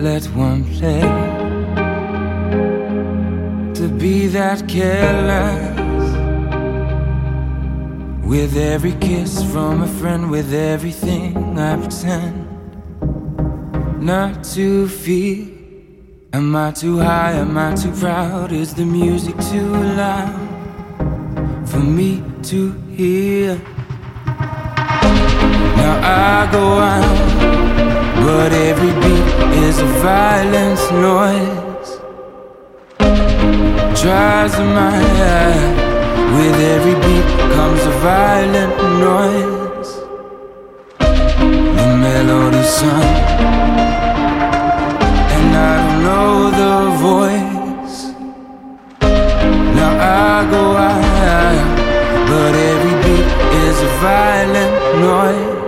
Let one play to be that careless. With every kiss from a friend, with everything I pretend not to feel. Am I too high? Am I too proud? Is the music too loud for me to hear? Now I go out, but every beat is a violent noise. Tries my eye. With every beat comes a violent noise. The melody sung, and I don't know the voice. Now I go out, but every beat is a violent noise.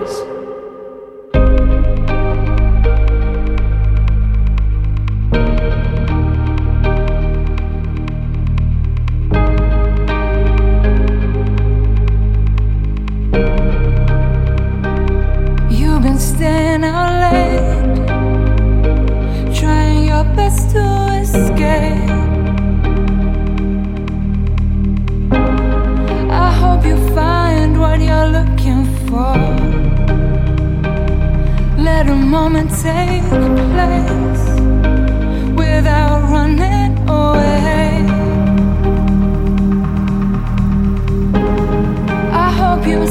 A moment take place without running away. I hope you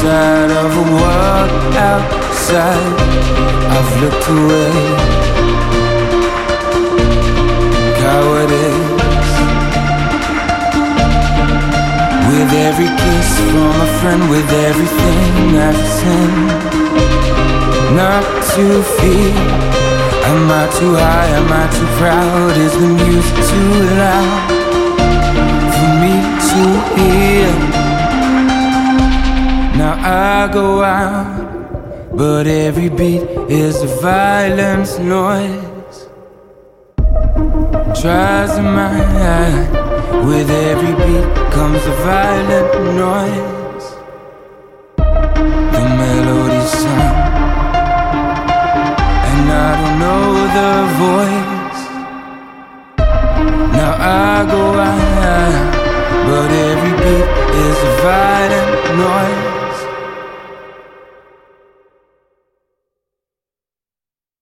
sight of a world outside? I've looked away. Cowardice. With every kiss from a friend, with everything I've seen, not to feel. Am I too high? Am I too proud? Is the music too loud? Now I go out, but every beat is a violent noise. Tries in my eye, with every beat comes a violent noise. The melody sung, and I don't know the voice. Now I go out, but every beat is a violent.